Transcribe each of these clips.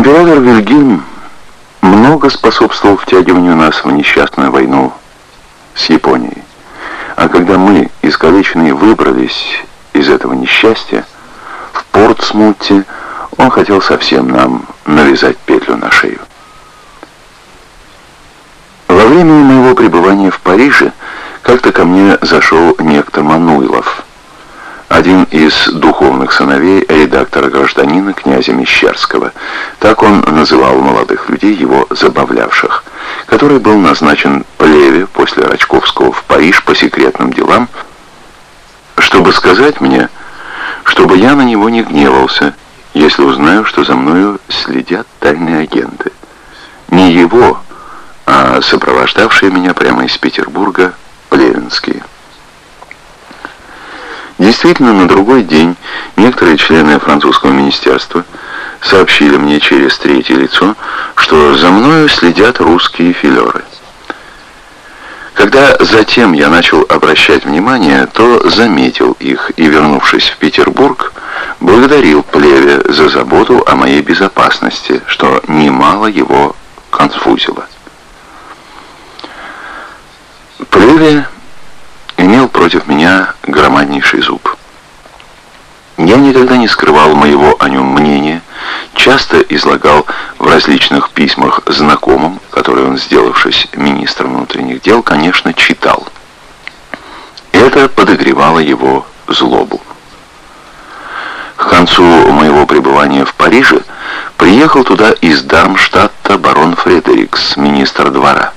Император Вильгельм много способствовал втягиванию нас в несчастную войну с Японией. А когда мы, искалеченные, выбрались из этого несчастья, в Портсмуте он хотел совсем нам навязать петлю на шею. Во время моего пребывания в Париже как-то ко мне зашел некто Мануйлов, один из духовных сыновей редактора-гражданина князя Мещерского. Так он называл молодых людей, его забавлявших, который был назначен плеве после Рачковского в Париж по секретным делам, чтобы сказать мне, чтобы я на него не гневался, если узнаю, что за мною следят тайные агенты. Не его, а сопровождавшие меня прямо из Петербурга плевенские. Действительно, на другой день некоторые члены французского министерства сообщили мне через третье лицо, что за мною следят русские филеры. Когда затем я начал обращать внимание, то заметил их и, вернувшись в Петербург, благодарил Плеве за заботу о моей безопасности, что немало его конфузило. Плеве имел против меня громаднейший зуб. Я никогда не скрывал моего о нем мнения, часто излагал в различных письмах знакомым, которые он, сделавшись министром внутренних дел, конечно, читал. Это подогревало его злобу. К концу моего пребывания в Париже приехал туда из Дармштадта барон Фредерикс, министр двора.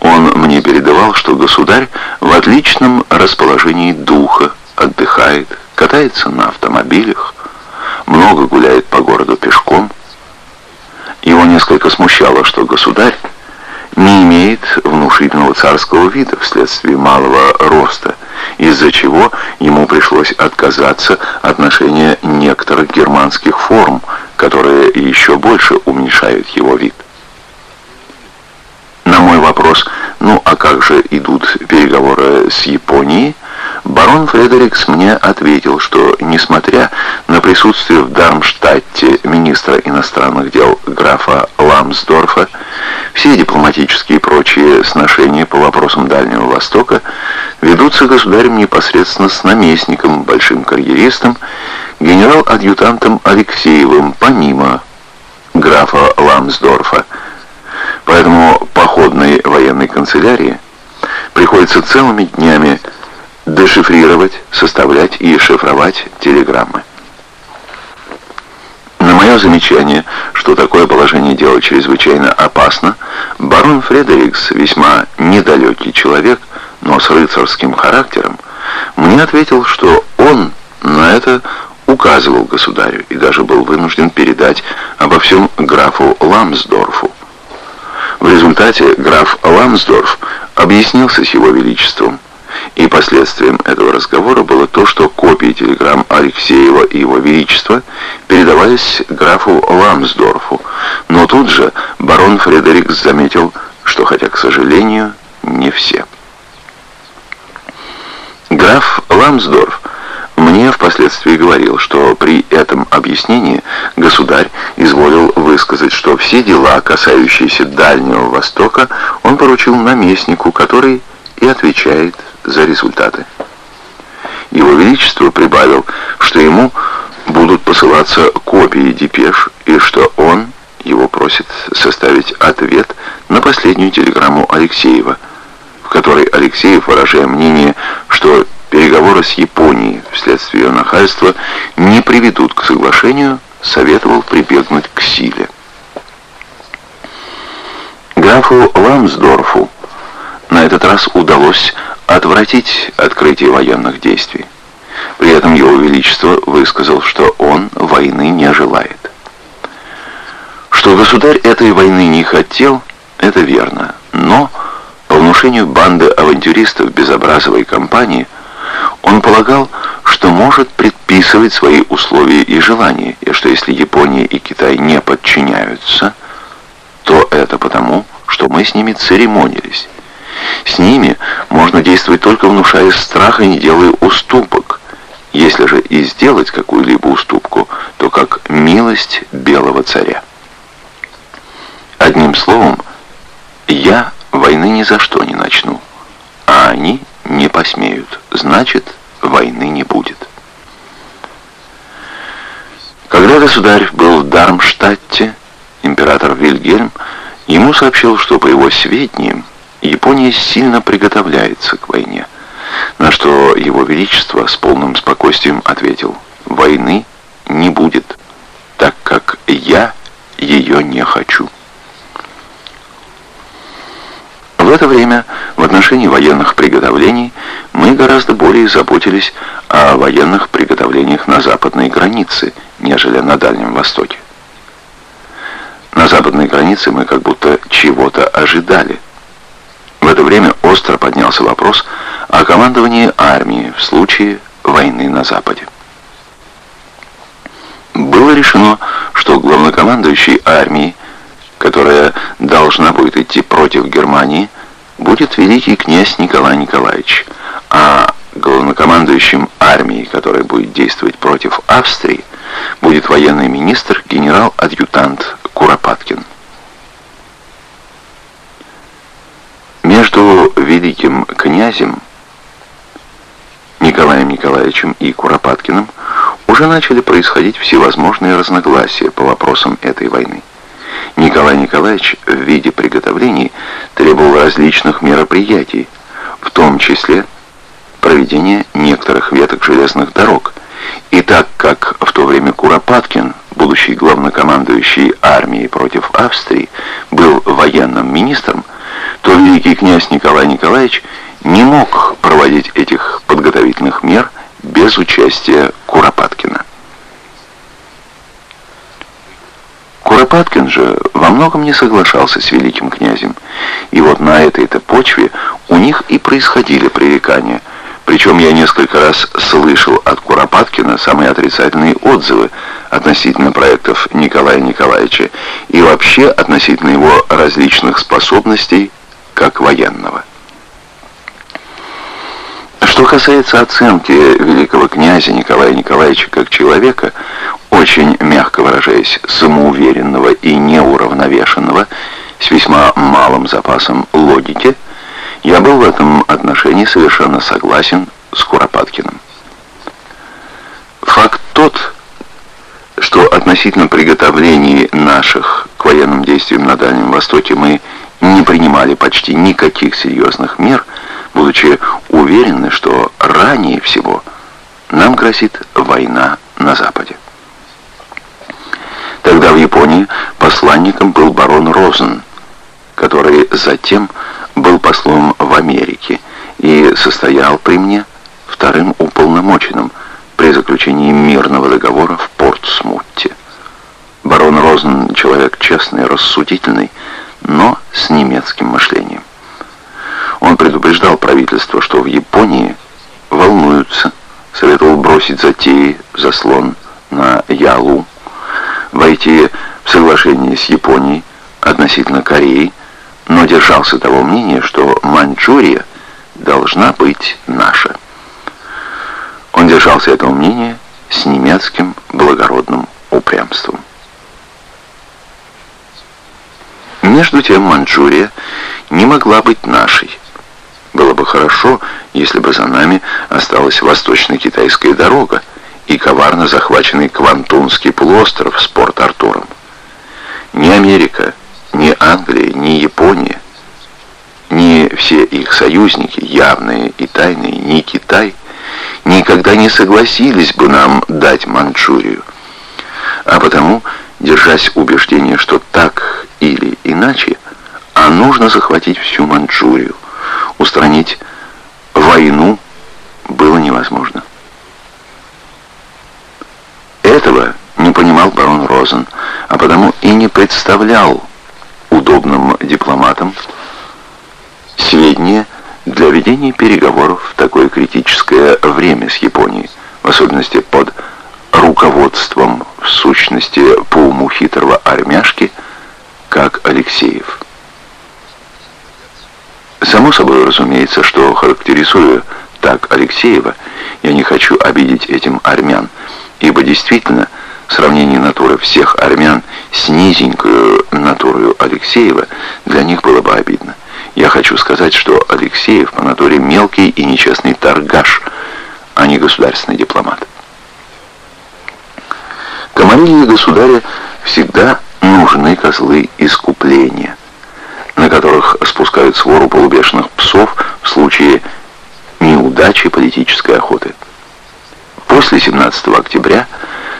Он мне передавал, что государь в отличном расположении духа, отдыхает, катается на автомобилях, много гуляет по городу пешком. Его несколько смущало, что государь не имеет внушительного царского вида вследствие малого роста, из-за чего ему пришлось отказаться от ношения некоторых германских форм, которые еще больше уменьшают его вид. На мой вопрос, ну а как же идут переговоры с Японией, барон Фредерикс мне ответил, что несмотря на присутствие в Дармштадте министра иностранных дел графа Ламсдорфа, все дипломатические и прочие сношения по вопросам Дальнего Востока ведутся государем непосредственно с наместником, большим карьеристом, генерал-адъютантом Алексеевым, помимо графа Ламсдорфа, Поэтому походной военной канцелярии приходится целыми днями дешифрировать, составлять и шифровать телеграммы. На мое замечание, что такое положение дела чрезвычайно опасно, барон Фредерикс, весьма недалекий человек, но с рыцарским характером, мне ответил, что он на это указывал государю и даже был вынужден передать обо всем графу Ламсдорфу. В результате граф Ламсдорф объяснился с его величеством, и последствием этого разговора было то, что копии телеграмм Алексеева и его величества передавались графу Ламсдорфу, но тут же барон Фредерикс заметил, что хотя, к сожалению, не все. Граф Ламсдорф впоследствии говорил, что при этом объяснении государь изволил высказать, что все дела, касающиеся Дальнего Востока, он поручил наместнику, который и отвечает за результаты. Его Величество прибавил, что ему будут посылаться копии депеш, и что он его просит составить ответ на последнюю телеграмму Алексеева, в которой Алексеев, выражая мнение, что переговоры с Японией вследствие ее нахальства не приведут к соглашению, советовал прибегнуть к силе. Графу Ламсдорфу на этот раз удалось отвратить открытие военных действий. При этом его величество высказал, что он войны не желает. Что государь этой войны не хотел, это верно, но по внушению банды авантюристов безобразовой компании – он полагал, что может предписывать свои условия и желания, и что если Япония и Китай не подчиняются, то это потому, что мы с ними церемонились. С ними можно действовать только внушая страх и не делая уступок. Если же и сделать какую-либо уступку, то как милость белого царя. Одним словом, я войны ни за что не начну, а они не посмеют, значит, войны не будет. Когда государь был в Дармштадте, император Вильгельм ему сообщил, что по его сведениям Япония сильно приготовляется к войне, на что его величество с полным спокойствием ответил, войны не будет, так как я ее не хочу. В это время в отношении военных приготовлений мы гораздо более заботились о военных приготовлениях на западной границе, нежели на Дальнем Востоке. На западной границе мы как будто чего-то ожидали. В это время остро поднялся вопрос о командовании армии в случае войны на Западе. Было решено, что главнокомандующий армией, которая должна будет идти против Германии, будет великий князь Николай Николаевич, а главнокомандующим армией, которая будет действовать против Австрии, будет военный министр генерал-адъютант Куропаткин. Между великим князем Николаем Николаевичем и Куропаткиным уже начали происходить всевозможные разногласия по вопросам этой войны. Николай Николаевич в виде приготовлений требовал различных мероприятий, в том числе проведения некоторых веток железных дорог. И так как в то время Куропаткин, будущий главнокомандующий армией против Австрии, был военным министром, то великий князь Николай Николаевич не мог проводить этих подготовительных мер без участия Куропаткина. Куропаткин же во многом не соглашался с великим князем, и вот на этой-то почве у них и происходили пререкания. Причем я несколько раз слышал от Куропаткина самые отрицательные отзывы относительно проектов Николая Николаевича и вообще относительно его различных способностей как военного. Что касается оценки великого князя Николая Николаевича как человека, очень, мягко выражаясь, самоуверенного и неуравновешенного, с весьма малым запасом логики, я был в этом отношении совершенно согласен с Куропаткиным. Факт тот, что относительно приготовлений наших к военным действиям на Дальнем Востоке мы не принимали почти никаких серьезных мер, будучи уверены, что ранее всего нам грозит война на Западе. Тогда в Японии посланником был барон Розен, который затем был послом в Америке и состоял при мне вторым уполномоченным при заключении мирного договора в Портсмутте. Барон Розен человек честный, рассудительный, но с немецким мышлением. Он предупреждал правительство, что в Японии волнуются, советовал бросить затеи, заслон на Ялу, войти в соглашение с Японией относительно Кореи, но держался того мнения, что Маньчжурия должна быть наша. Он держался этого мнения с немецким благородным упрямством. Между тем Маньчжурия не могла быть нашей. Было бы хорошо, если бы за нами осталась восточно-китайская дорога, и коварно захваченный Квантунский полуостров с Порт-Артуром. Ни Америка, ни Англия, ни Япония, ни все их союзники, явные и тайные, ни Китай, никогда не согласились бы нам дать Манчжурию. А потому, держась убеждения, что так или иначе, а нужно захватить всю Манчжурию, устранить войну было невозможно. Этого не понимал барон Розен, а потому и не представлял удобным дипломатам сведения для ведения переговоров в такое критическое время с Японией, в особенности под руководством, в сущности, по уму хитрого армяшки, как Алексеев. Само собой разумеется, что, характеризуя так Алексеева, я не хочу обидеть этим армян, ибо действительно Сравнение натуры всех армян с низенькую натурою Алексеева для них было бы обидно. Я хочу сказать, что Алексеев по натуре мелкий и нечестный торгаш, а не государственный дипломат. Комарилье государя всегда нужны козлы искупления, на которых спускают свору полубешеных псов в случае неудачи политической охоты. После 17 октября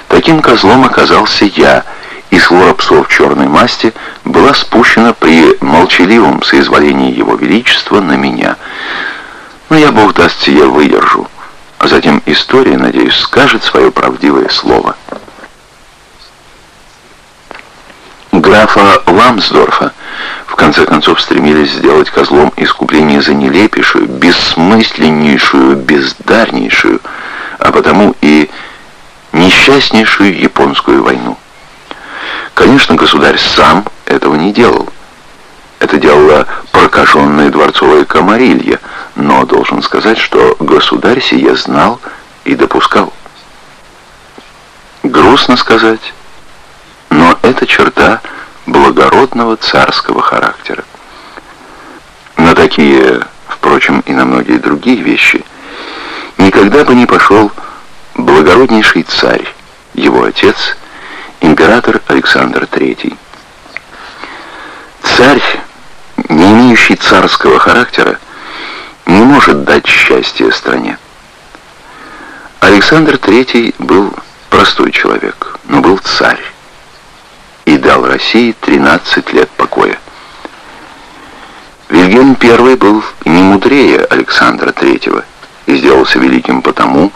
таким козлом оказался я, и свора псов черной масти была спущена при молчаливом соизволении Его Величества на меня. Но я, Бог даст, я выдержу. А затем история, надеюсь, скажет свое правдивое слово. Графа Ламсдорфа в конце концов стремились сделать козлом искупления за нелепейшую, бессмысленнейшую, бездарнейшую, а потому и несчастнейшую японскую войну. Конечно, государь сам этого не делал. Это делала прокаженная дворцовая комарилья, но должен сказать, что государь сие знал и допускал. Грустно сказать, но эта черта благородного царского характера. На такие, впрочем, и на многие другие вещи никогда бы не пошел благороднейший царь, его отец, император Александр III. Царь, не имеющий царского характера, не может дать счастье стране. Александр III был простой человек, но был царь и дал России 13 лет покоя. Вильгельм I был не мудрее Александра III и сделался великим потому,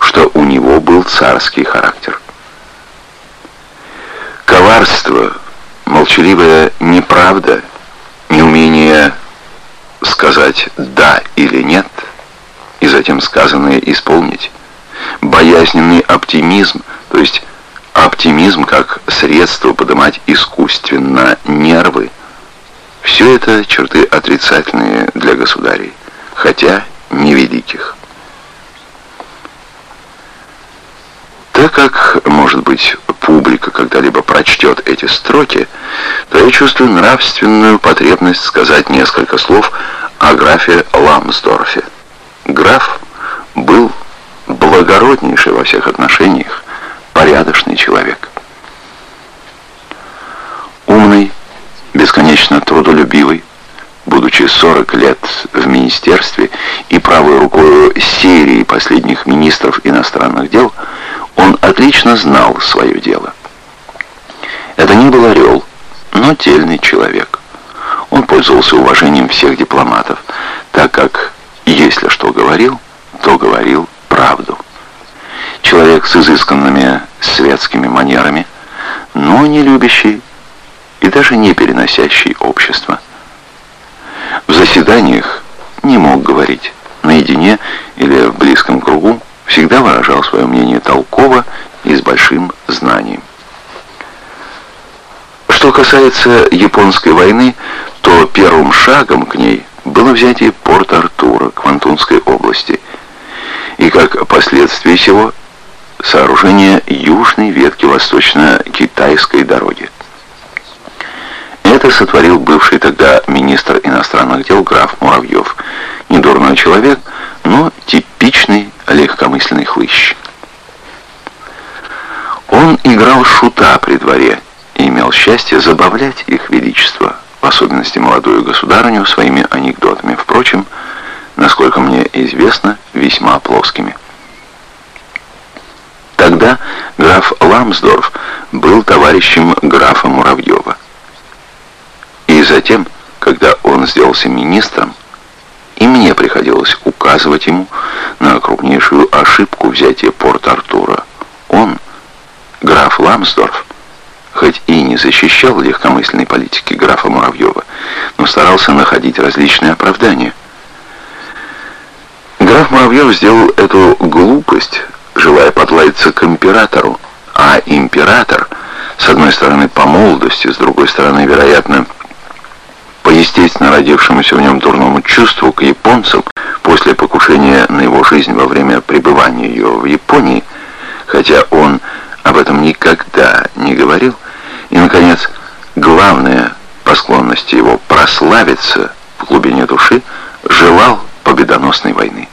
что у него был царский характер. Коварство, молчаливая неправда, неумение сказать «да» или «нет», и затем сказанное исполнить, боязненный оптимизм, то есть оптимизм как средство поднимать искусственно нервы. Все это черты отрицательные для государей, хотя невеликих. Так как, может быть, публика когда-либо прочтет эти строки, то я чувствую нравственную потребность сказать несколько слов о графе Ламсдорфе. Граф был благороднейший во всех отношениях, порядочный человек. Умный, бесконечно трудолюбивый, 40 лет в министерстве и правой рукой серии последних министров иностранных дел, он отлично знал свое дело. Это не был орел, но тельный человек. Он пользовался уважением всех дипломатов, так как, если что говорил, то говорил правду. Человек с изысканными светскими манерами, но не любящий и даже не переносящий общество. В заседаниях не мог говорить, наедине или в близком кругу всегда выражал свое мнение толково и с большим знанием. Что касается японской войны, то первым шагом к ней было взятие Порт-Артура, Квантунской области, и как последствие всего сооружение южной ветки восточно-китайской дороги. Это сотворил бывший тогда министр иностранных дел граф Муравьев. Недурной человек, но типичный легкомысленный хлыщ. Он играл шута при дворе и имел счастье забавлять их величество, в особенности молодую государыню, своими анекдотами, впрочем, насколько мне известно, весьма плоскими. Тогда граф Ламсдорф был товарищем графа Муравьева. Затем, когда он сделался министром, и мне приходилось указывать ему на крупнейшую ошибку взятия Порт-Артура. Он, граф Ламсдорф, хоть и не защищал легкомысленной политики графа Муравьева, но старался находить различные оправдания. Граф Муравьев сделал эту глупость желая подлаяться к императору. А император, с одной стороны, по молодости, с другой стороны, вероятно, естественно родившемуся в нем дурному чувству к японцам, после покушения на его жизнь во время пребывания ее в Японии, хотя он об этом никогда не говорил, и, наконец, главное по склонности его прославиться в глубине души, желал победоносной войны.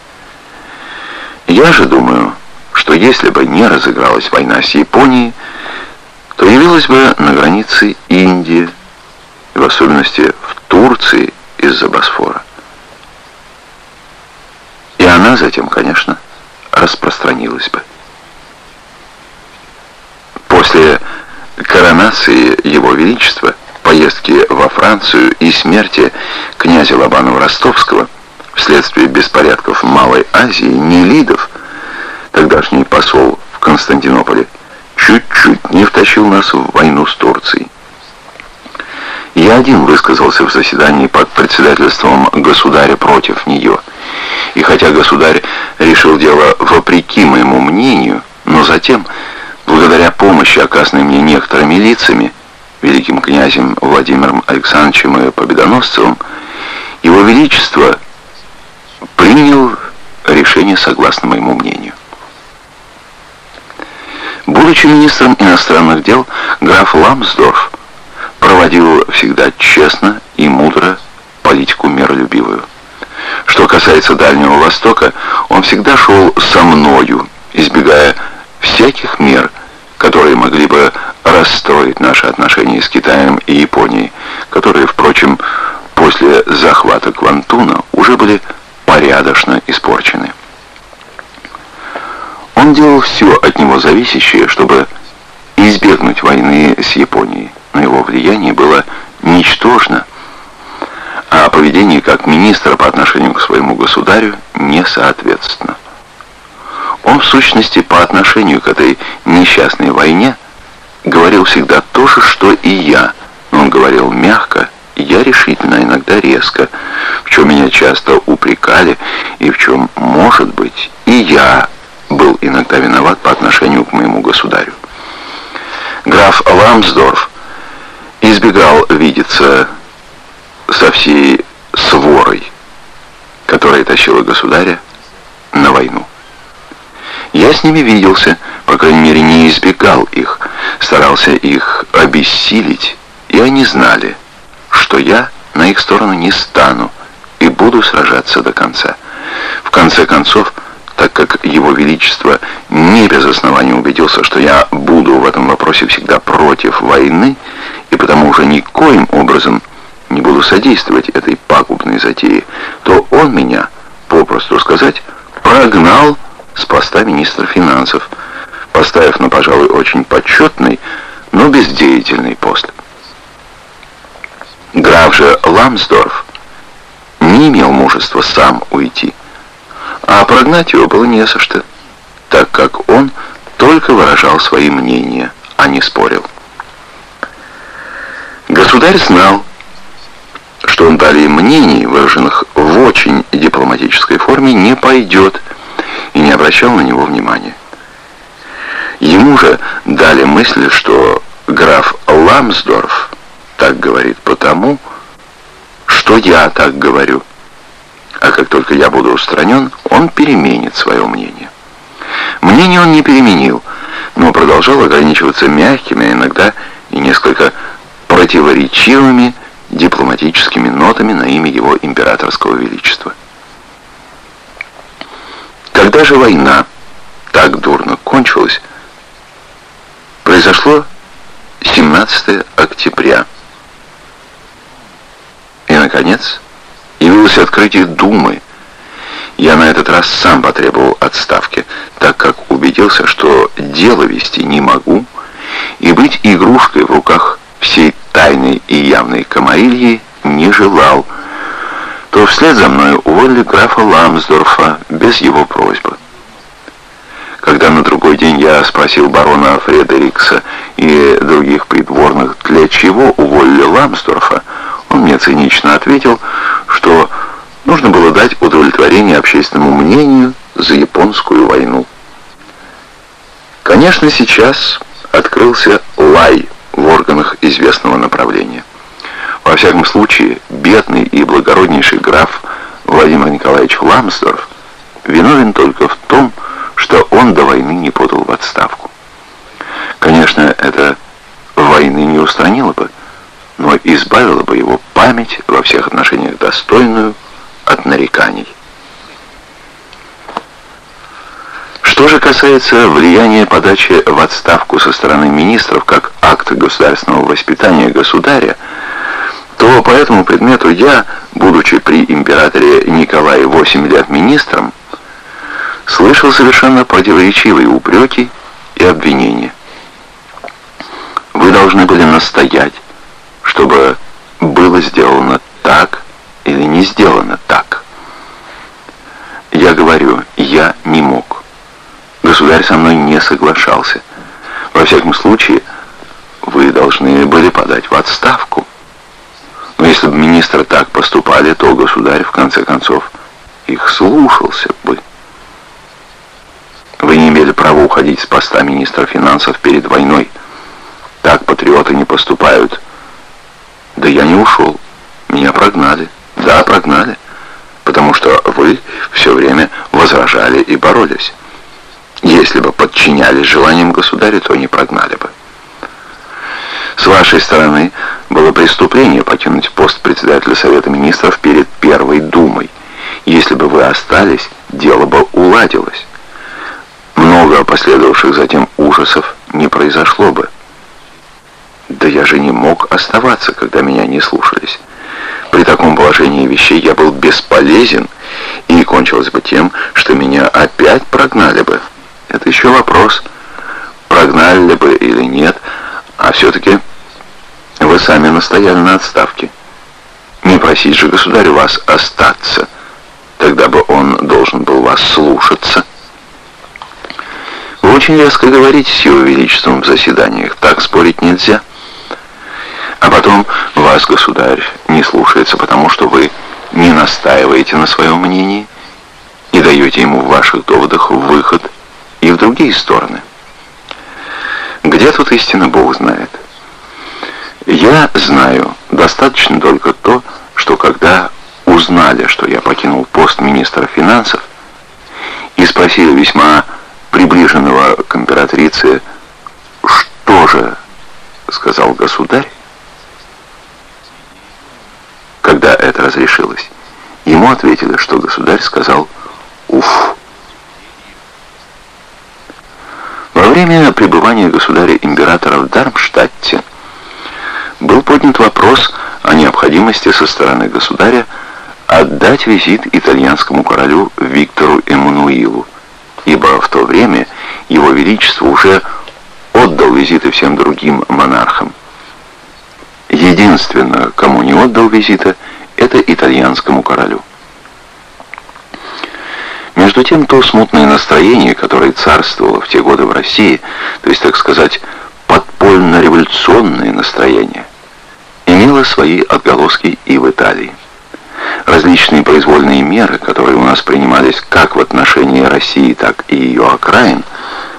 Я же думаю, что если бы не разыгралась война с Японией, то явилась бы на границе Индия, в особенности в Турции из-за Босфора. И она затем, конечно, распространилась бы. После коронации Его Величества, поездки во Францию и смерти князя Лобанова-Ростовского вследствие беспорядков в Малой Азии Нелидов, тогдашний посол в Константинополе, чуть-чуть не втащил нас в войну с Турцией. Я один высказался в заседании под председательством государя против нее. И хотя государь решил дело вопреки моему мнению, но затем, благодаря помощи, оказанной мне некоторыми лицами, великим князем Владимиром Александровичем и Победоносцевым, его Величество принял решение согласно моему мнению. Будучи министром иностранных дел, граф Ламсдорф проводил всегда честно и мудро политику миролюбивую. Что касается Дальнего Востока, он всегда шел со мною, избегая всяких мер, которые могли бы расстроить наши отношения с Китаем и Японией, которые, впрочем, после захвата Квантуна уже были порядочно испорчены. Он делал все от него зависящее, чтобы избегнуть войны с Японией, но его влияние было ничтожно, а поведение как министра по отношению к своему государю несоответственно. Он в сущности по отношению к этой несчастной войне говорил всегда то же, что и я, но он говорил мягко, я решительно, иногда резко, в чем меня часто упрекали и в чем, может быть, и я был иногда виноват по отношению к моему государю. Граф Ламсдорф избегал видеться со всей сворой, которая тащила государя на войну. Я с ними виделся, по крайней мере, не избегал их, старался их обессилить, и они знали, что я на их сторону не стану и буду сражаться до конца. В конце концов, так как Его Величество не без основания убедился, что я буду в этом вопросе всегда против войны, и потому уже никоим образом не буду содействовать этой пагубной затее, то он меня, попросту сказать, прогнал с поста министра финансов, поставив на, пожалуй, очень почетный, но бездеятельный пост. Граф же Ламсдорф не имел мужества сам уйти а прогнать его было не со что, так как он только выражал свои мнения, а не спорил. Государь знал, что он далее мнений, выраженных в очень дипломатической форме, не пойдет, и не обращал на него внимания. Ему же дали мысль, что граф Ламсдорф так говорит потому, что я так говорю а как только я буду устранен, он переменит свое мнение. Мнение он не переменил, но продолжал ограничиваться мягкими, а иногда и несколько противоречивыми дипломатическими нотами на имя его императорского величества. Когда же война так дурно кончилась, произошло 17 октября. И, наконец, явилось открытие Думы. Я на этот раз сам потребовал отставки, так как убедился, что дело вести не могу, и быть игрушкой в руках всей тайной и явной комарильи не желал, то вслед за мной уволили графа Ламсдорфа без его просьбы. Когда на другой день я спросил барона Фредерикса и других придворных, для чего уволили Ламсдорфа, он мне цинично ответил, что нужно было дать удовлетворение общественному мнению за японскую войну. Конечно, сейчас открылся лай в органах известного направления. Во всяком случае, бедный и благороднейший граф Владимир Николаевич Ламсдорф виновен только в том, что он до войны не подал в отставку. Конечно, это войны не устранило бы, но избавило бы его память во всех отношениях достойную от нареканий. Что же касается влияния подачи в отставку со стороны министров как акт государственного воспитания государя, то по этому предмету я, будучи при императоре Николае 8 лет министром, слышал совершенно противоречивые упреки и обвинения. Вы должны были настоять, чтобы было сделано так или не сделано так. Я говорю, я не мог. Государь со мной не соглашался. Во всяком случае, вы должны были подать в отставку. Но если бы министры так поступали, то государь, в конце концов, их слушался бы. Вы не имели права уходить с поста министра финансов перед войной. Так патриоты не поступают. Да я не ушел. Меня прогнали. Да, прогнали. Потому что вы все время возражали и боролись. Если бы подчинялись желаниям государя, то не прогнали бы. С вашей стороны было преступление покинуть пост председателя Совета Министров перед Первой Думой. Если бы вы остались, дело бы уладилось много последовавших затем ужасов не произошло бы. Да я же не мог оставаться, когда меня не слушались. При таком положении вещей я был бесполезен, и кончилось бы тем, что меня опять прогнали бы. Это еще вопрос, прогнали ли бы или нет, а все-таки вы сами настояли на отставке. Не просить же государь вас остаться, тогда бы он должен был вас слушаться очень резко говорите с его величеством в заседаниях. Так спорить нельзя. Потом вас, государь, не слушается, потому что вы не настаиваете на своем мнении и даете ему в ваших доводах выход и в другие стороны. Где тут истина, Бог знает. Я знаю достаточно только то, что когда узнали, что я покинул пост министра финансов, и спросили весьма приближенного к императрице, «Что же?» — сказал государь. Когда это разрешилось, ему ответили, что государь сказал «Уф». Во время пребывания государя-императора в Дармштадте был поднят вопрос о необходимости со стороны государя отдать визит итальянскому королю Виктору Эммануилу, ибо в то время его величество уже отдал визиты всем другим монархам. Единственное, кому не отдал визита, это итальянскому королю. Между тем, то смутное настроение, которое царствовало в те годы в России, то есть, так сказать, подпольно-революционное настроение, имело свои отголоски и в Италии различные произвольные меры, которые у нас принимались как в отношении России, так и ее окраин,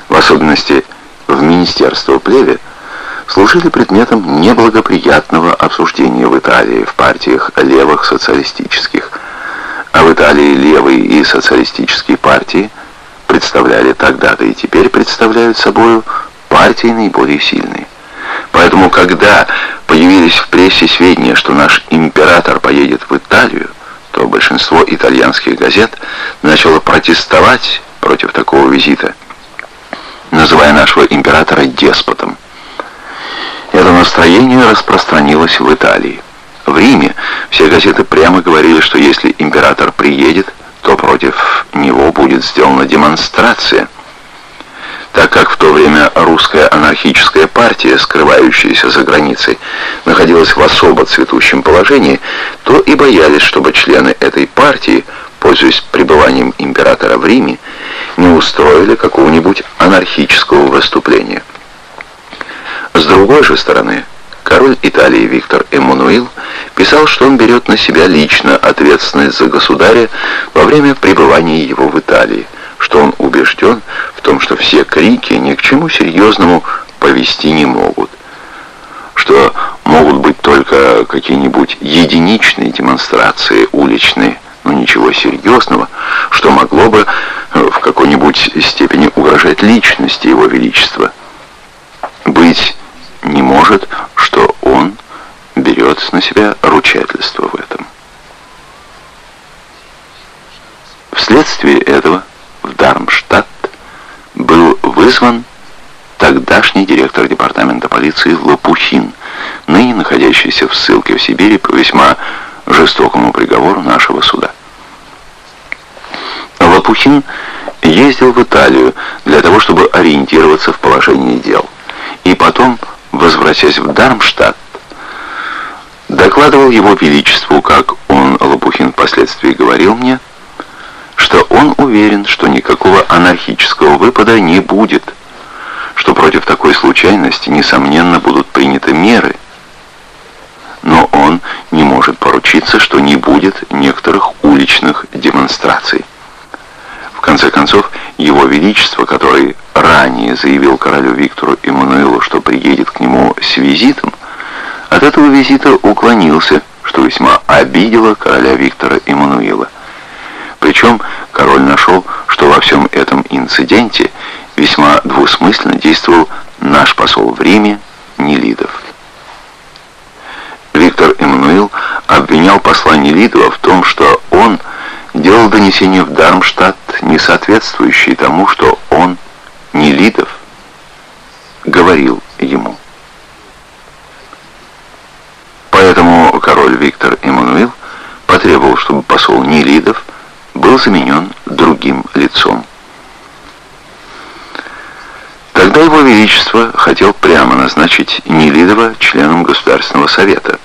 в особенности в Министерство плеве, служили предметом неблагоприятного обсуждения в Италии в партиях левых социалистических. А в Италии левые и социалистические партии представляли тогда-то и теперь представляют собою партии наиболее сильные. Поэтому, когда появились в прессе сведения, что наш император поедет в Италию, то большинство итальянских газет начало протестовать против такого визита, называя нашего императора деспотом. Это настроение распространилось в Италии. В Риме все газеты прямо говорили, что если император приедет, то против него будет сделана демонстрация – так как в то время русская анархическая партия, скрывающаяся за границей, находилась в особо цветущем положении, то и боялись, чтобы члены этой партии, пользуясь пребыванием императора в Риме, не устроили какого-нибудь анархического выступления. С другой же стороны, король Италии Виктор Эммануил писал, что он берет на себя лично ответственность за государя во время пребывания его в Италии, что он убежден в том, что все крики ни к чему серьезному повести не могут, что могут быть только какие-нибудь единичные демонстрации уличные, но ничего серьезного, что могло бы в какой-нибудь степени угрожать личности Его Величества. быть не может, что он берет на себя ручательство в этом. Вследствие этого в Дармштадт был вызван тогдашний директор департамента полиции Лопухин, ныне находящийся в ссылке в Сибири по весьма жестокому приговору нашего суда. Лопухин ездил в Италию для того, чтобы ориентироваться в положении дел. И потом, возвратясь в Дармштадт, докладывал его величеству, как он, Лопухин, впоследствии говорил мне, что он уверен, что никакого анархического выпада не будет, что против такой случайности, несомненно, будут приняты меры, но он не может поручиться, что не будет некоторых уличных демонстраций. Конце концов, его величество, который ранее заявил королю Виктору Эммануилу, что приедет к нему с визитом, от этого визита уклонился, что весьма обидело короля Виктора Эммануила. Причем король нашел, что во всем этом инциденте весьма двусмысленно действовал наш посол в Риме Нелидов. Виктор Эммануил обвинял посла Нелидова в том, что он делал донесение в Дармштадт, не соответствующее тому, что он, Нелидов, говорил ему. Поэтому король Виктор Эммануил потребовал, чтобы посол Нелидов был заменен другим лицом. Тогда его величество хотел прямо назначить Нелидова членом Государственного совета,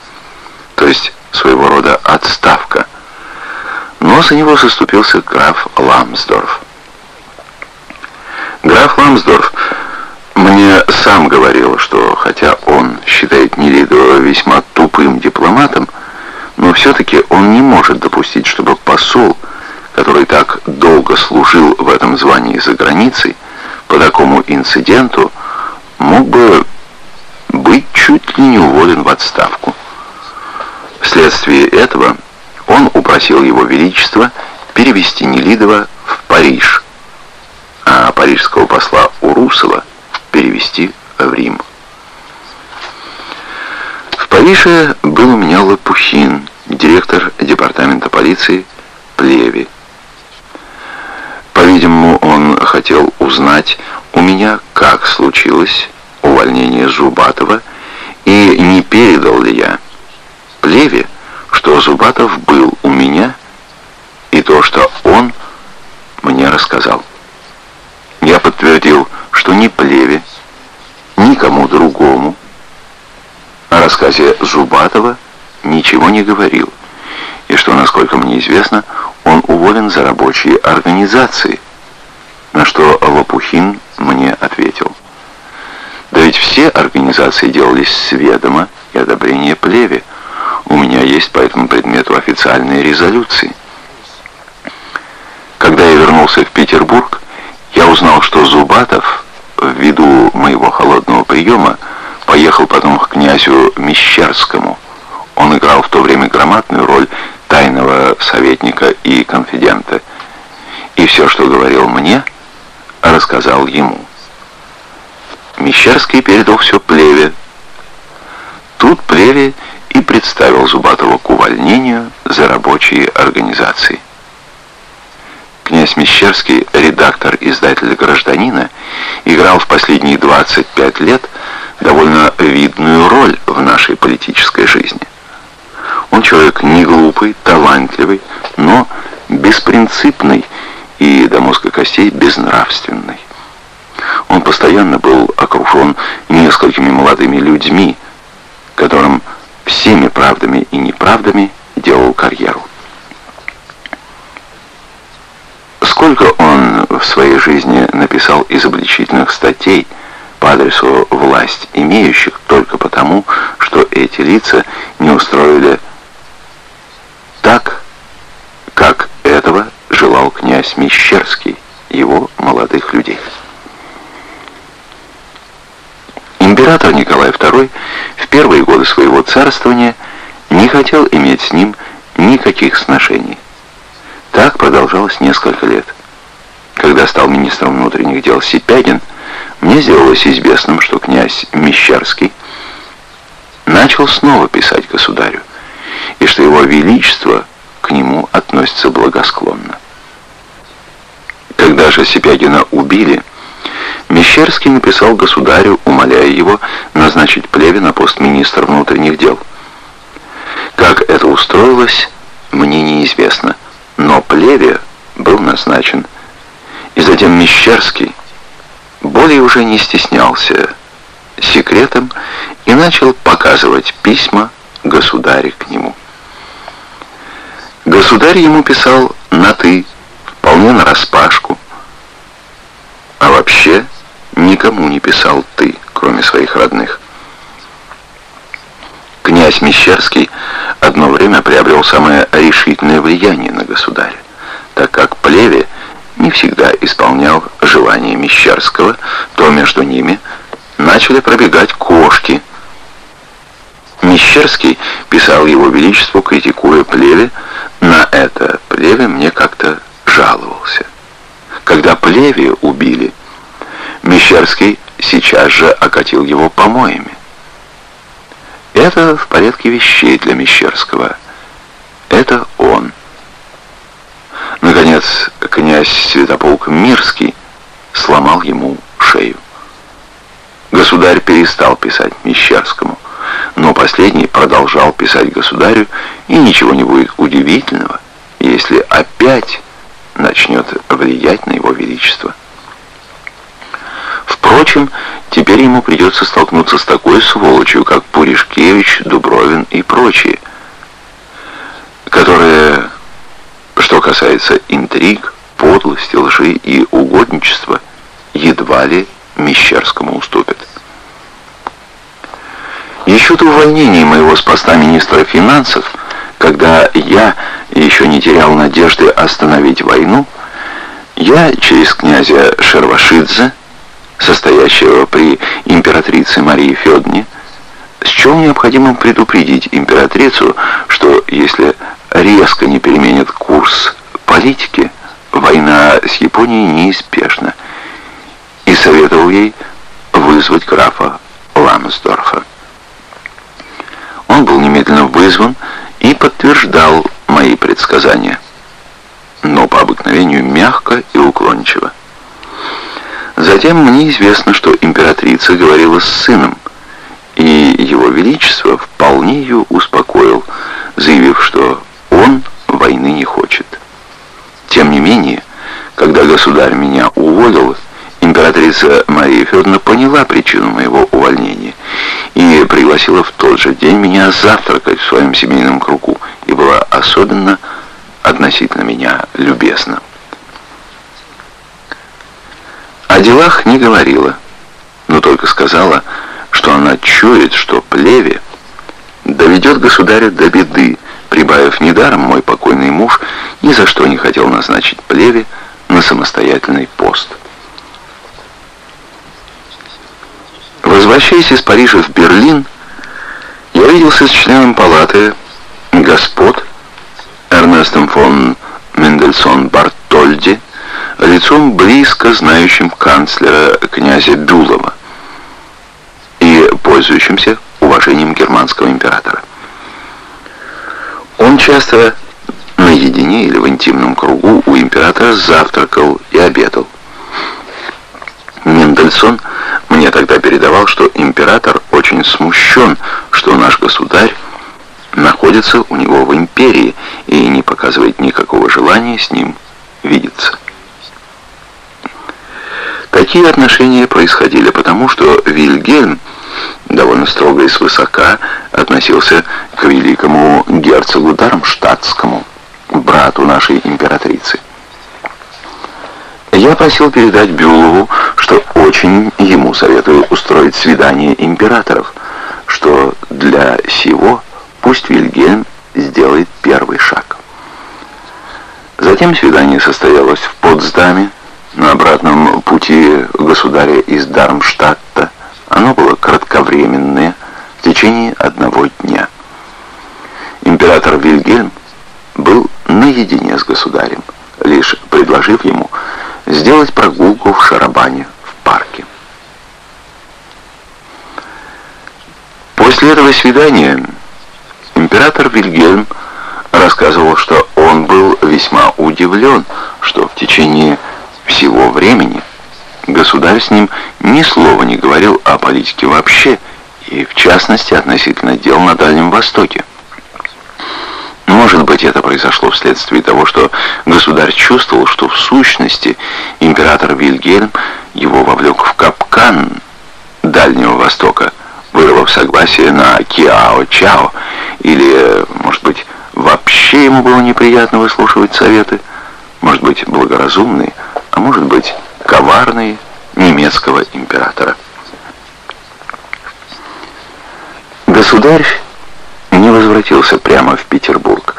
то есть своего рода отставка. Но за него заступился граф Ламсдорф. Граф Ламсдорф мне сам говорил, что хотя он считает Нелидова весьма тупым дипломатом, но все-таки он не может допустить, чтобы посол, который так долго служил в этом звании за границей, по такому инциденту мог бы быть чуть ли не уволен в отставку. Вследствие этого он упросил его величество перевести Нелидова в Париж, а парижского посла Урусова перевести в Рим. В Париже был у меня Лопухин, директор департамента полиции Плеви. По-видимому, он хотел узнать у меня, как случилось увольнение Зубатова, и не передал ли я Плеве, что Зубатов был у меня, и то, что он мне рассказал. Я подтвердил, что ни Плеве, никому другому о рассказе Зубатова ничего не говорил, и что, насколько мне известно, он уволен за рабочие организации, на что Лопухин мне ответил. Да ведь все организации делались с ведома и одобрения плеве. У меня есть по этому предмету официальные резолюции. Когда я вернулся в Петербург, я узнал, что Зубатов, ввиду моего холодного приема, поехал потом к князю Мещерскому. Он играл в то время громадную роль тайного советника и конфидента. И все, что говорил мне, рассказал ему. Мещерский передал все Плеве. Тут Плеве и представил Зубатова к увольнению за рабочие организации. Князь Мещерский, редактор издателя «Гражданина», играл в последние 25 лет довольно видную роль в нашей политической жизни. Он человек не глупый, талантливый, но беспринципный и до мозга костей безнравственный. Он постоянно был окружен несколькими молодыми людьми, которым всеми правдами и неправдами делал карьеру. Сколько он в своей жизни написал изобличительных статей по адресу власть имеющих только потому, что эти лица не устроили так, как этого желал князь Мещерский, его молодых людей. Император Николай II в первые годы своего царствования не хотел иметь с ним никаких сношений. Так продолжалось несколько лет. Когда стал министром внутренних дел Сипягин, мне сделалось известным, что князь Мещерский начал снова писать государю, и что его величество к нему относится благосклонно. Когда же Сипягина убили, Мещерский написал государю, умоляя его назначить Плеве на пост министра внутренних дел. Как это устроилось, мне неизвестно, но Плеве был назначен. И затем Мещерский более уже не стеснялся секретом и начал показывать письма государя к нему. Государь ему писал на «ты», вполне нараспашку, а вообще никому не писал «ты», кроме своих родных. Князь Мещерский одно время приобрел самое решительное влияние на государя, так как Плеве не всегда исполнял желания Мещерского, то между ними начали пробегать кошки. Мещерский писал его величеству, критикуя Плеве, на это Плеве мне как-то Плеве убили, Мещерский сейчас же окатил его помоями. Это в порядке вещей для Мещерского. Это он. Наконец, князь Святополк Мирский сломал ему шею. Государь перестал писать Мещерскому, но последний продолжал писать государю, и ничего не будет удивительного, если опять начнет влиять на его величество. Впрочем, теперь ему придется столкнуться с такой сволочью, как Пуришкевич, Дубровин и прочие, которые, что касается интриг, подлости, лжи и угодничества, едва ли Мещерскому уступят. Еще до увольнения моего с поста министра финансов, когда я еще не терял надежды остановить войну, я через князя Шервашидзе состоящего при императрице Марии Федоровне, счел необходимым предупредить императрицу, что если резко не переменит курс политики, война с Японией неизбежна, и советовал ей вызвать графа Ламсдорфа. Он был немедленно вызван и подтверждал мои предсказания, но по обыкновению мягко и уклончиво. Затем мне известно, что императрица говорила с сыном, и его величество вполне ее успокоил, заявив, что он войны не хочет. Тем не менее, когда государь меня уволил, императрица Мария Федоровна поняла причину моего и пригласила в тот же день меня завтракать в своем семейном кругу и была особенно относительно меня любезна. О делах не говорила, но только сказала, что она чует, что плеве доведет государя до беды, прибавив недаром мой покойный муж ни за что не хотел назначить плеве на самостоятельный пост. Возвращаясь из Парижа в Берлин, я виделся с членом палаты господ Эрнестом фон Мендельсон Бартольди, лицом близко знающим канцлера князя Бюлова и пользующимся уважением германского императора. Он часто наедине или в интимном кругу у императора завтракал и обедал. Мендельсон мне тогда передавал, что император очень смущен, что наш государь находится у него в империи и не показывает никакого желания с ним видеться. Такие отношения происходили потому, что Вильгельм довольно строго и свысока относился к великому герцогу Дармштадтскому, брату нашей императрицы. Я просил передать Бюлову, что очень ему советую устроить свидание императоров, что для сего пусть Вильгельм сделает первый шаг. Затем свидание состоялось в Потсдаме, на обратном пути государя из Дармштадта. Оно было кратковременное, в течение одного дня. Император Вильгельм был наедине с государем, лишь предложив ему сделать прогулку в Шарабане в парке. После этого свидания император Вильгельм рассказывал, что он был весьма удивлен, что в течение всего времени государь с ним ни слова не говорил о политике вообще и в частности относительно дел на Дальнем Востоке. Может быть, это произошло вследствие того, что государь чувствовал, что в сущности император Вильгельм его вовлек в капкан Дальнего Востока, вырвав согласие на Киао-Чао, или, может быть, вообще ему было неприятно выслушивать советы, может быть, благоразумные, а может быть, коварные немецкого императора. Государь не возвратился прямо в Петербург,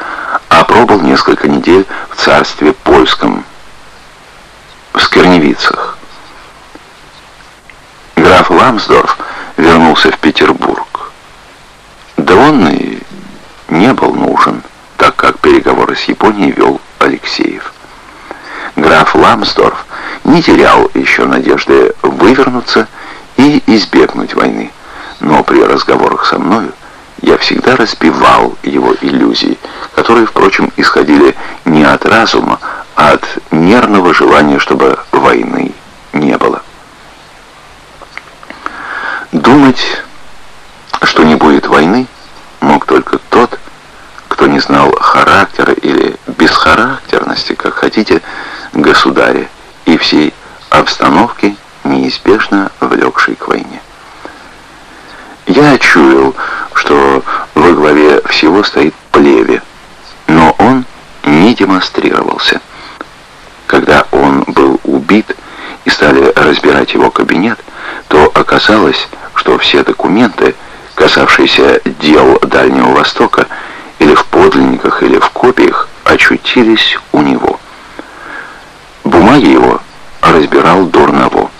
а пробыл несколько недель в царстве польском, в Скорневицах. Граф Ламсдорф вернулся в Петербург. Да он и не был нужен, так как переговоры с Японией вел Алексеев. Граф Ламсдорф не терял еще надежды вывернуться и избегнуть войны, но при разговорах со мною я всегда разбивал его иллюзии, которые, впрочем, исходили не от разума, а от нервного желания, чтобы войны не было. Думать, что не будет войны, мог только тот, кто не знал характера или бесхарактерности, как хотите, государя и всей обстановки, неизбежно влекшей к войне. Я чуял, что во главе всего стоит плеве, но он не демонстрировался. Когда он был убит и стали разбирать его кабинет, то оказалось, что все документы, касавшиеся дел Дальнего Востока, или в подлинниках, или в копиях, очутились у него. Бумаги его разбирал Дурново.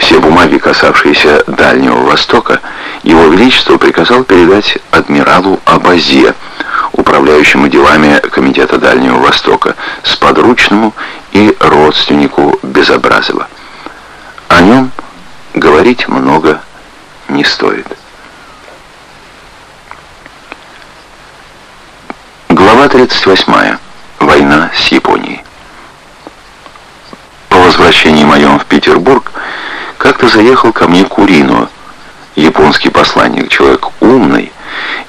Все бумаги, касавшиеся Дальнего Востока, Его Величество приказал передать адмиралу Абазе, управляющему делами Комитета Дальнего Востока, с подручному и родственнику Безобразова. О нем говорить много не стоит. Глава 38. Война с Японией. По возвращении моем в Петербург как-то заехал ко мне Курино, японский посланник, человек умный,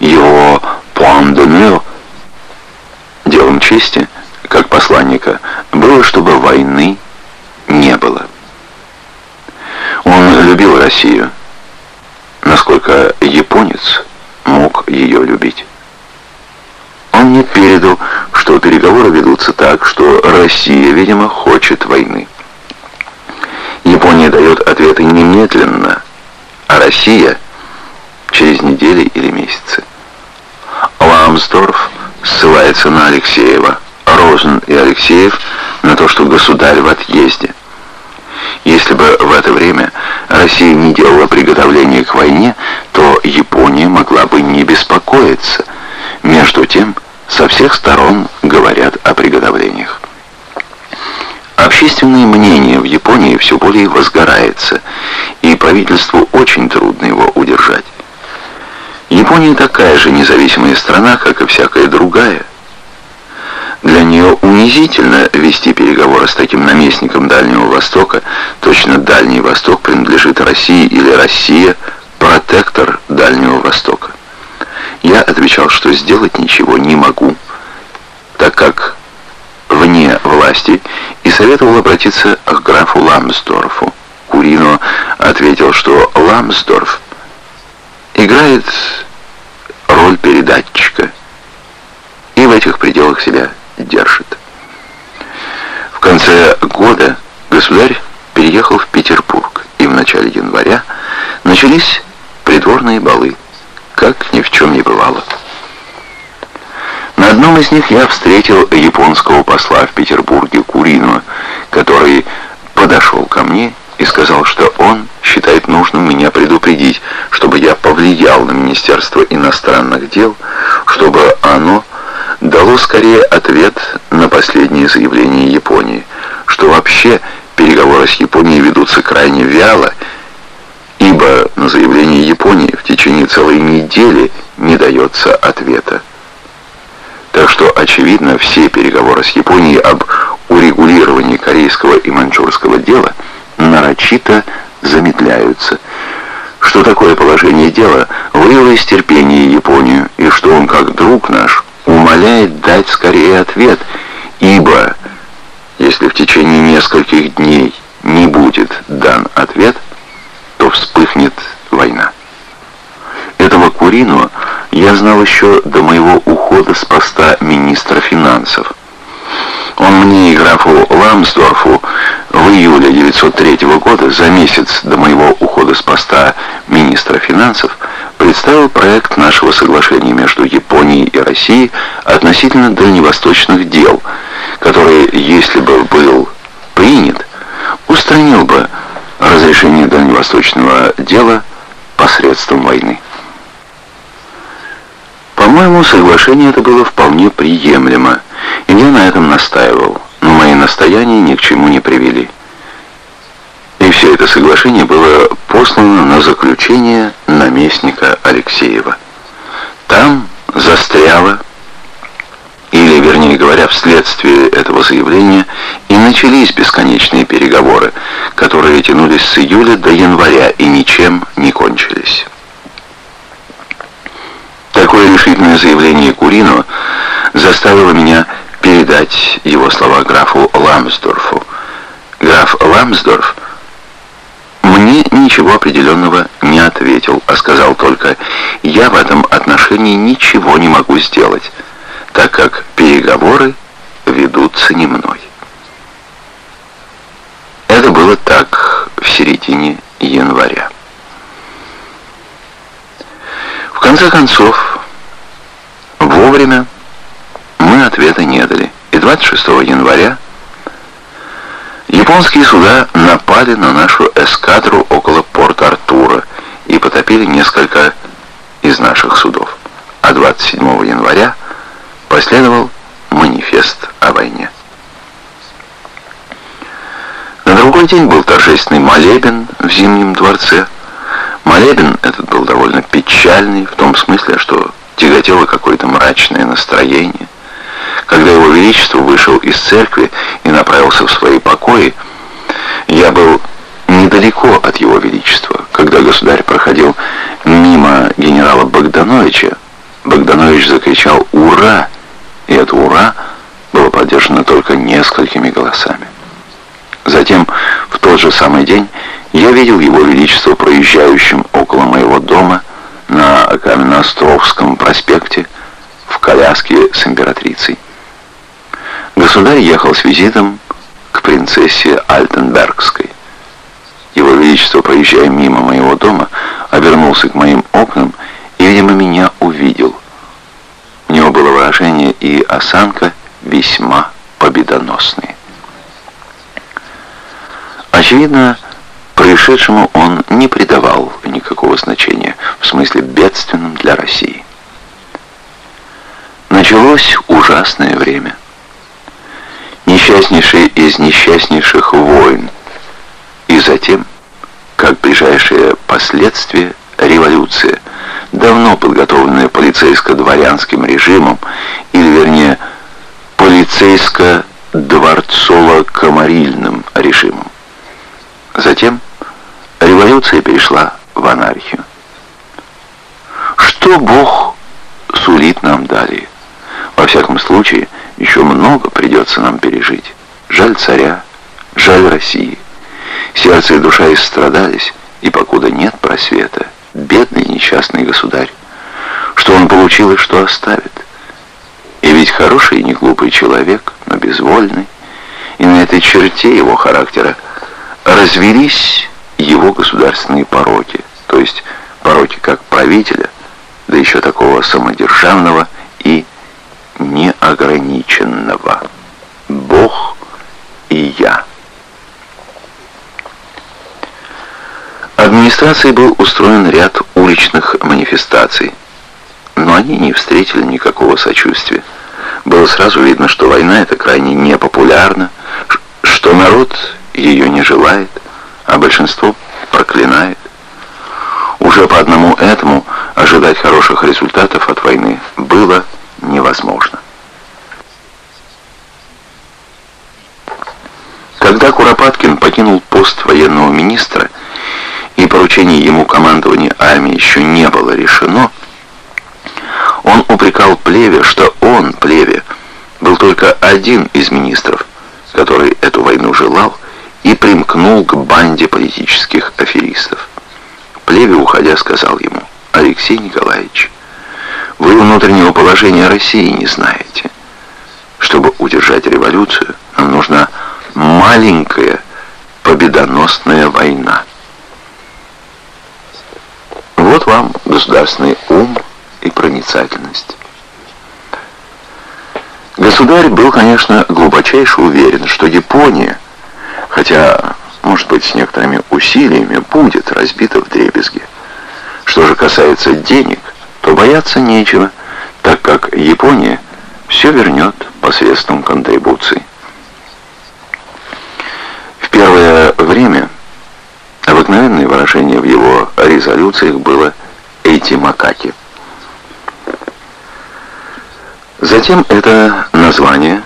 его план де делом чести, как посланника, было, чтобы войны не было. Он любил Россию, насколько японец мог ее любить. Он мне передал, что переговоры ведутся так, что Россия, видимо, хочет войны. Япония дает ответы немедленно, а Россия через недели или месяцы. Ламсдорф ссылается на Алексеева, Розен и Алексеев на то, что государь в отъезде. Если бы в это время Россия не делала приготовления к войне, то Япония могла бы не беспокоиться. Между тем, со всех сторон говорят о приготовлениях. Общественное мнение в Японии все более возгорается, и правительству очень трудно его удержать. Япония такая же независимая страна, как и всякая другая. Для нее унизительно вести переговоры с таким наместником Дальнего Востока. Точно Дальний Восток принадлежит России или Россия – протектор Дальнего Востока. Я отвечал, что сделать ничего не могу, так как вне власти и советовал обратиться к графу Ламсдорфу. Курино ответил, что Ламсдорф играет роль передатчика и в этих пределах себя держит. В конце года государь переехал в Петербург, и в начале января начались придворные балы, как ни в чем не бывало. На одном из них я встретил японского посла в Петербурге Курино, который подошел ко мне и сказал, что он считает нужным меня предупредить, чтобы я повлиял на Министерство иностранных дел, чтобы оно дало скорее ответ на последнее заявление Японии, что вообще переговоры с Японией ведутся крайне вяло, ибо на заявление Японии в течение целой недели не дается ответа. Так что, очевидно, все переговоры с Японией об урегулировании корейского и маньчжурского дела нарочито замедляются. Что такое положение дела? Выявило из терпения Японию, и что он, как друг наш, умоляет дать скорее ответ, ибо если в течение нескольких дней не будет дан ответ, то вспыхнет война. Этого Курину я знал еще до моего ухода с поста министра финансов. Он мне и графу Ламсдорфу в июле 1903 года, за месяц до моего ухода с поста министра финансов, представил проект нашего соглашения между Японией и Россией относительно дальневосточных дел, который, если бы был принят, устранил бы разрешение дальневосточного дела посредством войны. По-моему, соглашение это было вполне приемлемо, и я на этом настаивал, мои настояния ни к чему не привели. И все это соглашение было послано на заключение наместника Алексеева. Там застряло, или, вернее говоря, вследствие этого заявления, и начались бесконечные переговоры, которые тянулись с июля до января и ничем не кончились. Такое решительное заявление Курино заставило меня передать его слова графу Ламсдорфу. Граф Ламсдорф мне ничего определенного не ответил, а сказал только, я в этом отношении ничего не могу сделать, так как переговоры ведутся не мной. Это было так в середине января. В конце концов, вовремя мы ответа не дали. И 26 января японские суда напали на нашу эскадру около порта Артура и потопили несколько из наших судов. А 27 января последовал манифест о войне. На другой день был торжественный молебен в Зимнем дворце. Молебен этот был довольно печальный, в том смысле, что тяготело какое-то мрачное настроение. Когда его величество вышел из церкви и направился в свои покои, я был недалеко от его величества. Когда государь проходил мимо генерала Богдановича, Богданович закричал «Ура!», и это «Ура!» было поддержано только несколькими голосами. Затем, в тот же самый день, я видел его величество проезжающим около моего дома на Каменноостровском проспекте в коляске с императрицей. Государь ехал с визитом к принцессе Альтенбергской. Его Величество, проезжая мимо моего дома, обернулся к моим окнам и, видимо, меня увидел. У него было выражение и осанка весьма победоносные. Очевидно, происшедшему он не придавал никакого значения, в смысле бедственном для России. Началось ужасное время. Несчастнейший из несчастнейших войн. И затем, как ближайшее последствие, революция, давно подготовленная полицейско-дворянским режимом, или вернее, полицейско-дворцово-комарильным режимом. Затем революция перешла в анархию. Что Бог сулит нам далее? Всяком случае, еще много придется нам пережить. Жаль царя, жаль России. Сердце и душа истрадались, и покуда нет просвета, бедный несчастный государь, что он получил и что оставит. И ведь хороший и не глупый человек, но безвольный, и на этой черте его характера развелись его государственные пороки, то есть пороки как правителя, да еще такого самодержавного и неограниченного. Бог и я. Администрацией был устроен ряд уличных манифестаций, но они не встретили никакого сочувствия. Было сразу видно, что война это крайне непопулярна, что народ ее не желает, а большинство проклинает. Уже по одному этому ожидать хороших результатов от войны было невозможно. Когда Куропаткин покинул пост военного министра и поручение ему командования армии еще не было решено, он упрекал Плеве, что он, Плеве, был только один из министров, который эту войну желал и примкнул к банде политических аферистов. Плеве, уходя, сказал ему, «Алексей Николаевич, вы внутреннего положения России не знаете. Чтобы удержать революцию, нам нужна маленькая победоносная война. Вот вам государственный ум и проницательность. Государь был, конечно, глубочайше уверен, что Япония, хотя, может быть, с некоторыми усилиями, будет разбита в дребезги. Что же касается денег, бояться нечего, так как Япония все вернет посредством контрибуций. В первое время обыкновенное выражение в его резолюциях было «эти макаки». Затем это название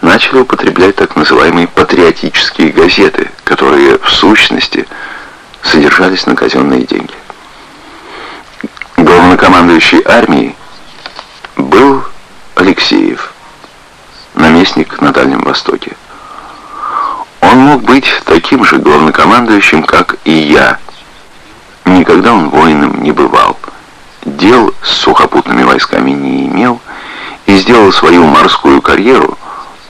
начали употреблять так называемые патриотические газеты, которые в сущности содержались на казенные деньги. Главнокомандующий армией был Алексеев, наместник на Дальнем Востоке. Он мог быть таким же главнокомандующим, как и я. Никогда он воином не бывал. Дел с сухопутными войсками не имел и сделал свою морскую карьеру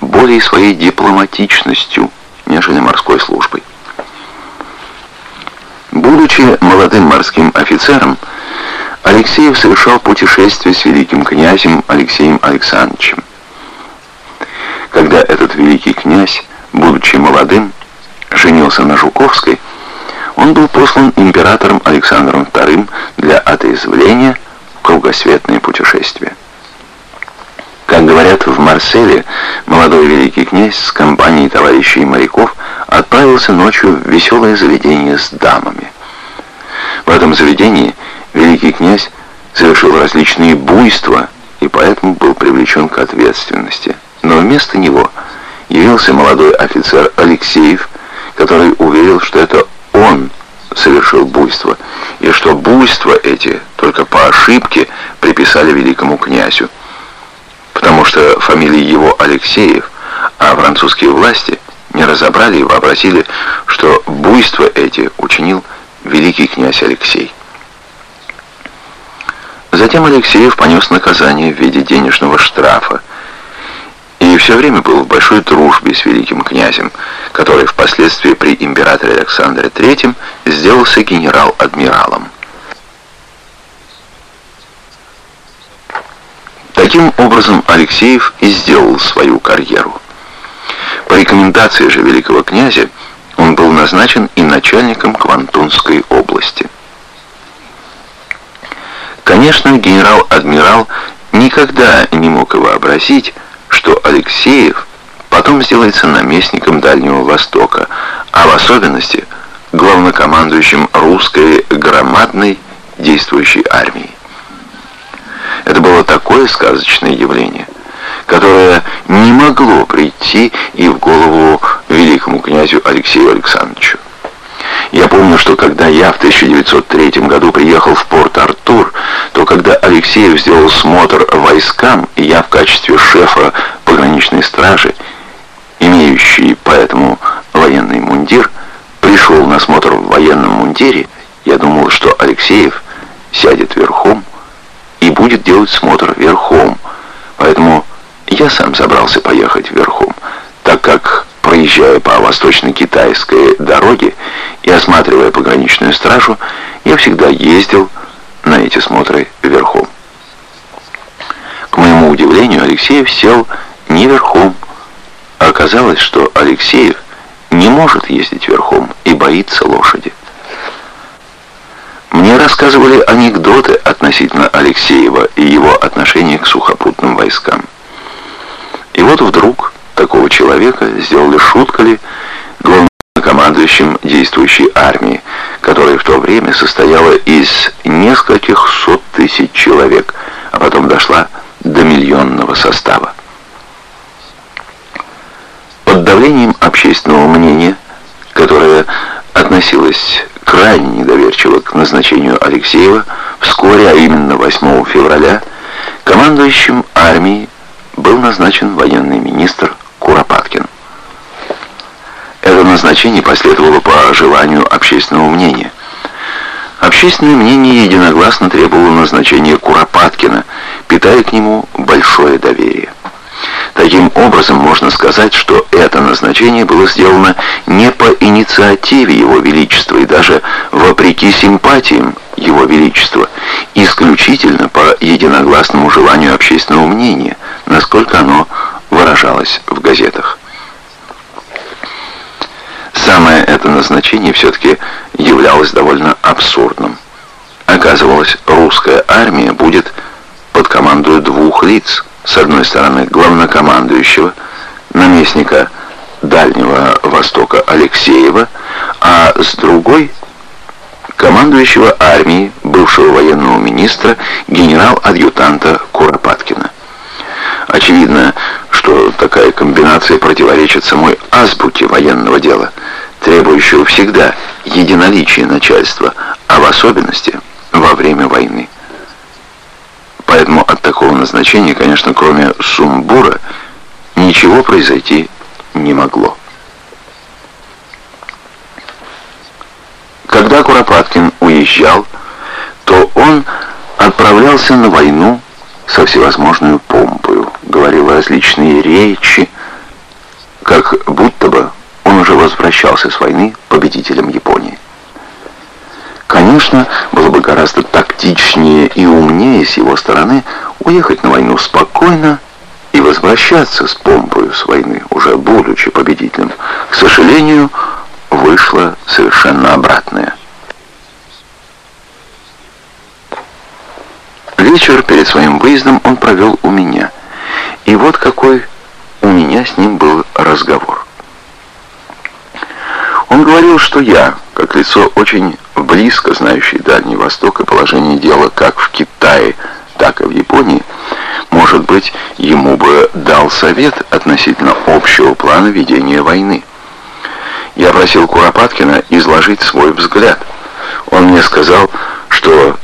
более своей дипломатичностью, нежели морской службой. Будучи молодым морским офицером, Алексеев совершал путешествие с великим князем Алексеем Александровичем. Когда этот великий князь, будучи молодым, женился на Жуковской, он был послан императором Александром II для отрезвления в кругосветное путешествие. Как говорят в Марселе, молодой великий князь с компанией товарищей моряков отправился ночью в веселое заведение с дамами. В этом заведении великий князь совершил различные буйства и поэтому был привлечен к ответственности. Но вместо него явился молодой офицер Алексеев, который уверил, что это он совершил буйство, и что буйства эти только по ошибке приписали великому князю потому что фамилия его Алексеев, а французские власти не разобрали и вообразили, что буйство эти учинил великий князь Алексей. Затем Алексеев понес наказание в виде денежного штрафа и все время был в большой дружбе с великим князем, который впоследствии при императоре Александре III сделался генерал-адмиралом. Таким образом, Алексеев и сделал свою карьеру. По рекомендации же великого князя он был назначен и начальником Квантунской области. Конечно, генерал-адмирал никогда не мог и вообразить, что Алексеев потом сделается наместником Дальнего Востока, а в особенности главнокомандующим русской громадной действующей армией. Это было такое сказочное явление, которое не могло прийти и в голову великому князю Алексею Александровичу. Я помню, что когда я в 1903 году приехал в Порт-Артур, то когда Алексеев сделал смотр войскам, и я в качестве шефа пограничной стражи, имеющий поэтому военный мундир, пришел на смотр в военном мундире, я думал, что Алексеев сядет верхом, и будет делать смотр верхом. Поэтому я сам собрался поехать верхом, так как, проезжая по восточно-китайской дороге и осматривая пограничную стражу, я всегда ездил на эти смотры верхом. К моему удивлению, Алексеев сел не верхом, оказалось, что Алексеев не может ездить верхом и боится лошади. Мне рассказывали анекдоты относительно Алексеева и его отношения к сухопутным войскам. И вот вдруг такого человека сделали шуткали главнокомандующим действующей армии, которая в то время состояла из нескольких сот тысяч человек, а потом дошла до миллионного состава. Под давлением общественного мнения, которое относилось крайне недоверчиво к назначению Алексеева, вскоре, а именно 8 февраля, командующим армией был назначен военный министр Куропаткин. Это назначение последовало по желанию общественного мнения. Общественное мнение единогласно требовало назначения Куропаткина, питая к нему большое доверие. Таким образом, можно сказать, что это назначение было сделано не по инициативе Его Величества и даже вопреки симпатиям Его Величества, исключительно по единогласному желанию общественного мнения, насколько оно выражалось в газетах. Самое это назначение все-таки являлось довольно абсурдным. Оказывалось, русская армия будет под командой двух лиц. С одной стороны, главнокомандующего, наместника Дальнего Востока Алексеева, а с другой – командующего армией, бывшего военного министра, генерал-адъютанта Куропаткина. Очевидно, что такая комбинация противоречит самой азбуке военного дела, требующего всегда единоличия начальства, а в особенности во время войны. Поэтому от такого назначения, конечно, кроме сумбура, ничего произойти не могло. Когда Куропаткин уезжал, то он отправлялся на войну со всевозможной помпою, говорил различные речи, как будто бы он уже возвращался с войны победителем Японии. Конечно, было бы гораздо тактичнее и умнее с его стороны уехать на войну спокойно и возвращаться с помпою с войны, уже будучи победителем. К сожалению, вышло совершенно обратное. Вечер перед своим выездом он провел у меня. И вот какой у меня с ним был разговор. Он говорил, что я, как лицо очень близко знающее Дальний Восток и положение дела как в Китае, так и в Японии, может быть, ему бы дал совет относительно общего плана ведения войны. Я просил Куропаткина изложить свой взгляд. Он мне сказал, что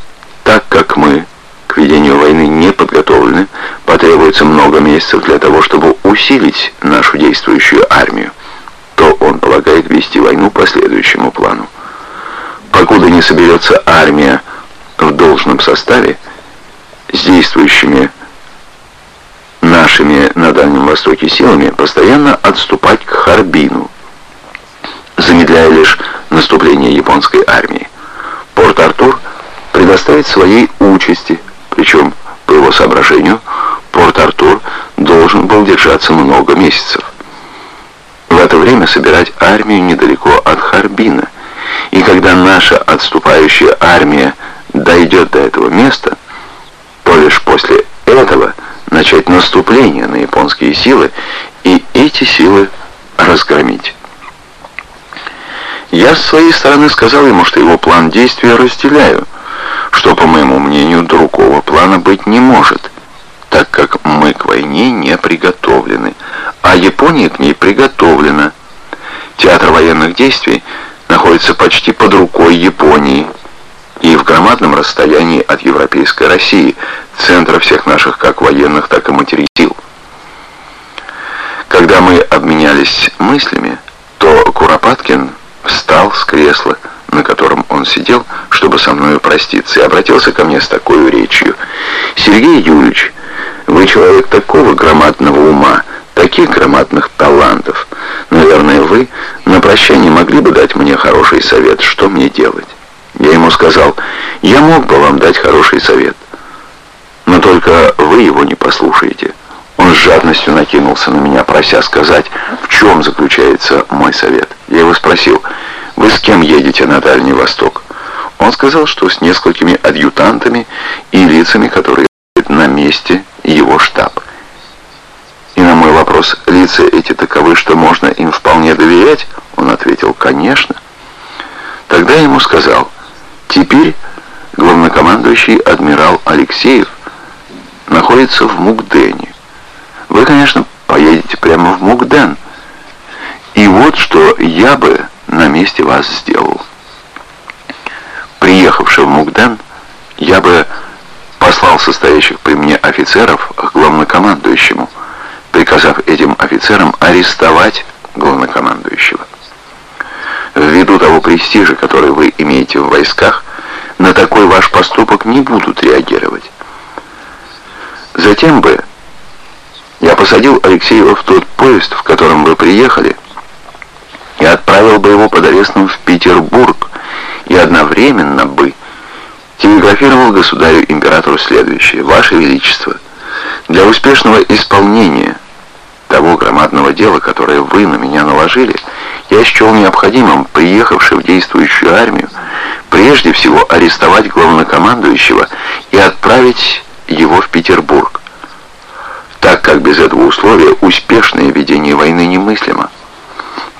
так как мы к ведению войны не подготовлены, потребуется много месяцев для того, чтобы усилить нашу действующую армию, то он полагает вести войну по следующему плану. Покуда не соберется армия в должном составе, с действующими нашими на Дальнем Востоке силами, постоянно отступать к Харбину, замедляя лишь наступление японской армии. Порт-Артур предоставит своей участи – причем, по его соображению, Порт-Артур должен был держаться много месяцев. Это время собирать армию недалеко от Харбина. И когда наша отступающая армия дойдет до этого места, то лишь после этого начать наступление на японские силы и эти силы разгромить. Я с своей стороны сказал ему, что его план действия разделяю, что, по моему мнению, другого плана быть не может, так как мы к войне не приготовлены, а Япония к ней приготовлена. Театр военных действий находится почти под рукой Японии и в громадном расстоянии от европейской России, центра всех наших как военных, так и материальных сил. Когда мы обменялись мыслями, то Куропаткин встал с кресла, на котором он сидел, чтобы со мною проститься, и обратился ко мне с такой речью. «Сергей Юрьевич, вы человек такого громадного ума, таких громадных талантов. Наверное, вы на прощание могли бы дать мне хороший совет, что мне делать?» Я ему сказал, «Я мог бы вам дать хороший совет, но только вы его не послушаете». Он с жадностью накинулся на меня, прося сказать, в чем заключается мой совет. Я его спросил, «Вы с кем едете на Дальний Восток?» Он сказал, что с несколькими адъютантами и лицами, которые на месте его штаб. И на мой вопрос, лица эти таковы, что можно им вполне доверять, он ответил, «Конечно». Тогда я ему сказал, «Теперь главнокомандующий адмирал Алексеев находится в Мукдене. Вы, конечно, поедете прямо в Мукден. И вот что я бы на месте вас сделал. Приехавший в Мукден, я бы послал состоящих при мне офицеров к главнокомандующему, офицерам арестовать главнокомандующего. Ввиду того престижа, который вы имеете в войсках, на такой ваш поступок не будут реагировать. Затем бы я посадил Алексеева в тот поезд, в котором вы приехали, и отправил бы его под арестом в Петербург, и одновременно бы телеграфировал государю-императору следующее. «Ваше Величество, для успешного исполнения того громадного дела, которое вы на меня наложили, я счел необходимым, приехавший в действующую армию, прежде всего арестовать главнокомандующего и отправить его в Петербург, так как без этого условия успешное ведение войны немыслимо.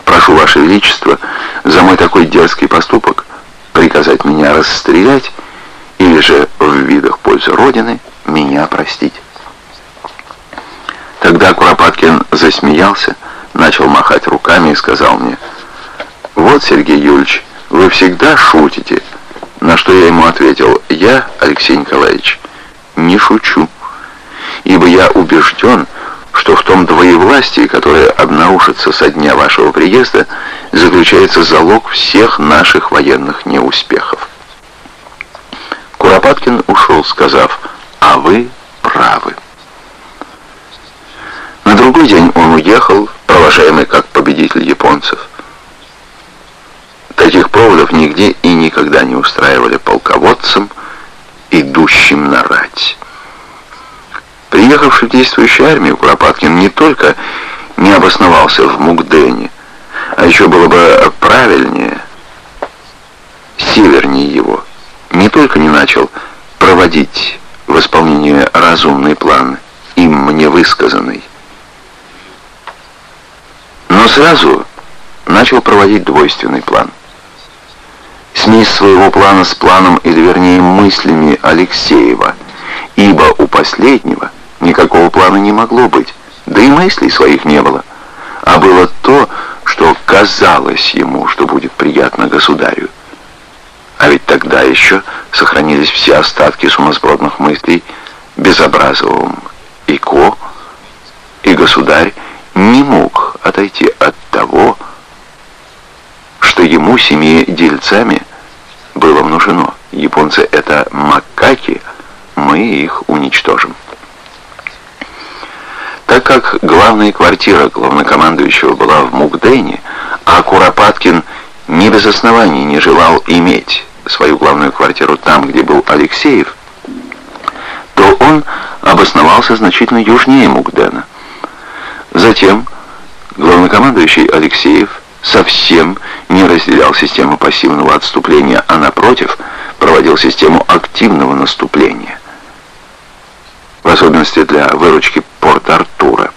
Прошу Ваше Величество за мой такой дерзкий поступок приказать меня расстрелять или же в видах пользы Родины меня простить. Тогда Куропаткин засмеялся, начал махать руками и сказал мне, «Вот, Сергей Юрьевич, вы всегда шутите». На что я ему ответил, «Я, Алексей Николаевич, не шучу, ибо я убежден, что в том двоевластии, которое обнаружится со дня вашего приезда, заключается залог всех наших военных неуспехов». Куропаткин ушел, сказав, «А вы правы». На другой день он уехал, провожаемый как победитель японцев. Таких поводов нигде и никогда не устраивали полководцам, идущим на рать. Приехавший в действующую армию, Куропаткин не только не обосновался в Мукдене, а еще было бы правильнее, севернее его, не только не начал проводить в исполнение разумный план, им мне высказанный, но сразу начал проводить двойственный план. Смесь своего плана с планом, или вернее мыслями Алексеева, ибо у последнего никакого плана не могло быть, да и мыслей своих не было, а было то, что казалось ему, что будет приятно государю. А ведь тогда еще сохранились все остатки сумасбродных мыслей Безобразовым и Ко, и государь не мог отойти от того, что ему семи дельцами было внушено. Японцы это макаки, мы их уничтожим. Так как главная квартира главнокомандующего была в Мукдене, а Куропаткин не без оснований не желал иметь свою главную квартиру там, где был Алексеев, то он обосновался значительно южнее Мукдена. Затем главнокомандующий Алексеев совсем не разделял систему пассивного отступления, а напротив проводил систему активного наступления, в особенности для выручки Порт-Артура.